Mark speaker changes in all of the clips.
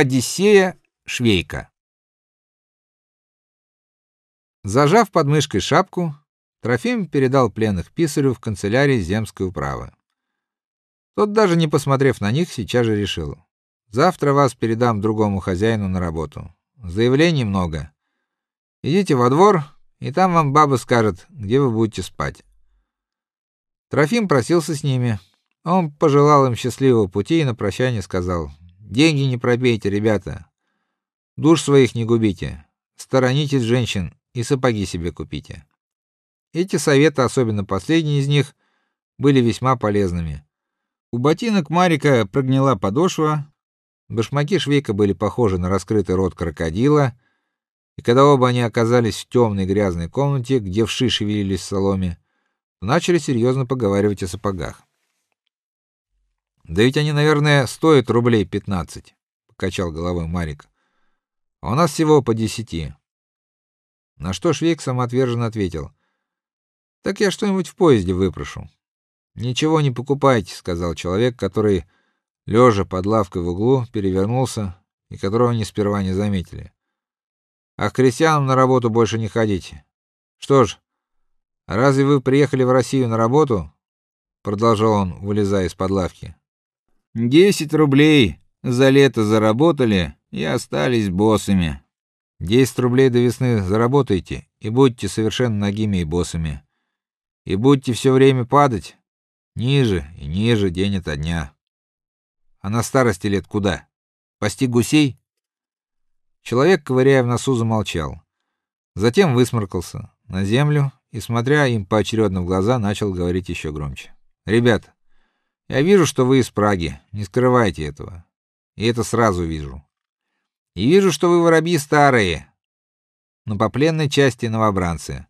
Speaker 1: Одиссея Швейка. Зажав под мышкой шапку, Трофим передал пленных писарю в канцелярии земской управы. Тот даже не посмотрев на них, сейчас же решил: "Завтра вас передам другому хозяину на работу. Заявлений много. Идите во двор, и там вам баба скажет, где вы будете спать". Трофим просился с ними. Он пожелал им счастливого пути и на прощание сказал: "Деньги не пробейте, ребята. Душ своих не губите. Сторонитесь женщин и сапоги себе купите". Эти советы, особенно последний из них, были весьма полезными. У ботинок Марика прогнила подошва, башмаки Швейка были похожи на раскрытый рот крокодила, и когда оба они оказались в темной грязной комнате, где вши шевелились в соломе, начали серьезно поговаривать о сапогах. Да ведь они, наверное, стоят рублей пятнадцать, покачал головой Марик. А у нас всего по десяти. На что Швейк самоотверженно ответил: Так я что-нибудь в поезде выпрошу. Ничего не покупайте, сказал человек, который лежа под лавкой в углу перевернулся и которого они сперва не заметили. А к крестьянам на работу больше не ходите. Что ж, разве вы приехали в Россию на работу? продолжал он, вылезая из-под лавки. Десять рублей за лето заработали и остались боссами. Десять рублей до весны заработайте и будьте совершенно нагими и боссами. И будьте все время падать ниже и ниже день ото дня. А на старости лет куда? Пасти гусей? Человек, ковыряя в носу, замолчал. Затем высморкался на землю и, смотря им поочередно в глаза, начал говорить еще громче. Ребята, я вижу, что вы из Праги. Не скрывайте этого. И это сразу вижу. И вижу, что вы воробьи старые, но по пленной части новобранцы.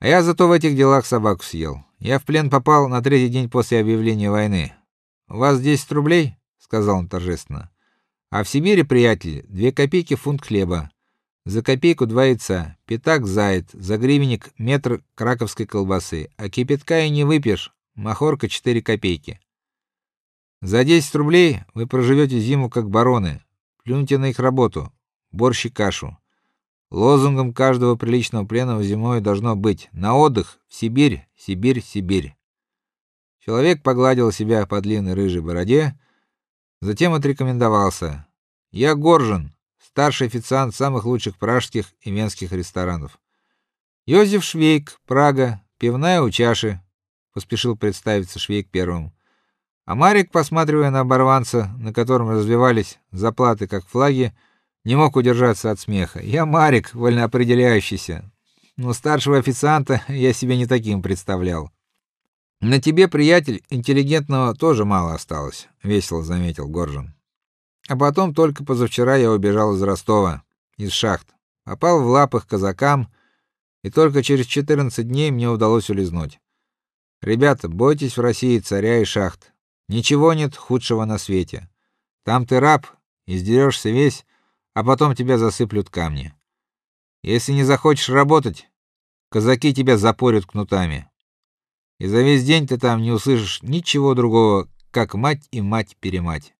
Speaker 1: А я зато в этих делах собаку съел. Я в плен попал на третий день после объявления войны. У вас 10 рублей, сказал он торжественно. А в Сибири, приятель, две копейки фунт хлеба. За копейку два яйца, пятак заяц, за гривенник метр краковской колбасы, а кипятка и не выпьешь, махорка 4 копейки. За 10 рублей вы проживете зиму как бароны. Плюньте на их работу, борщ и кашу. Лозунгом каждого приличного пленного зимой должно быть: на отдых в Сибирь, Сибирь, Сибирь. Человек погладил себя по длинной рыжей бороде, затем отрекомендовался: "Я Горжен, старший официант самых лучших пражских и венских ресторанов. Йозеф Швейк, Прага, пивная у чаши поспешил представиться Швейк первым. А Марик, посматривая на оборванца, на котором развивались заплаты как флаги, не мог удержаться от смеха. Я Марик, вольноопределяющийся. Но старшего официанта я себе не таким представлял. На тебе, приятель, интеллигентного тоже мало осталось, весело заметил Горжин. А потом только позавчера я убежал из Ростова, из шахт. Попал в лапы к казакам, и только через 14 дней мне удалось улизнуть. Ребята, бойтесь в России царя и шахт. Ничего нет худшего на свете. Там ты раб, издерешься весь, а потом тебя засыплют камни. Если не захочешь работать, казаки тебя запорят кнутами. И за весь день ты там не услышишь ничего другого, как мать и мать-перемать.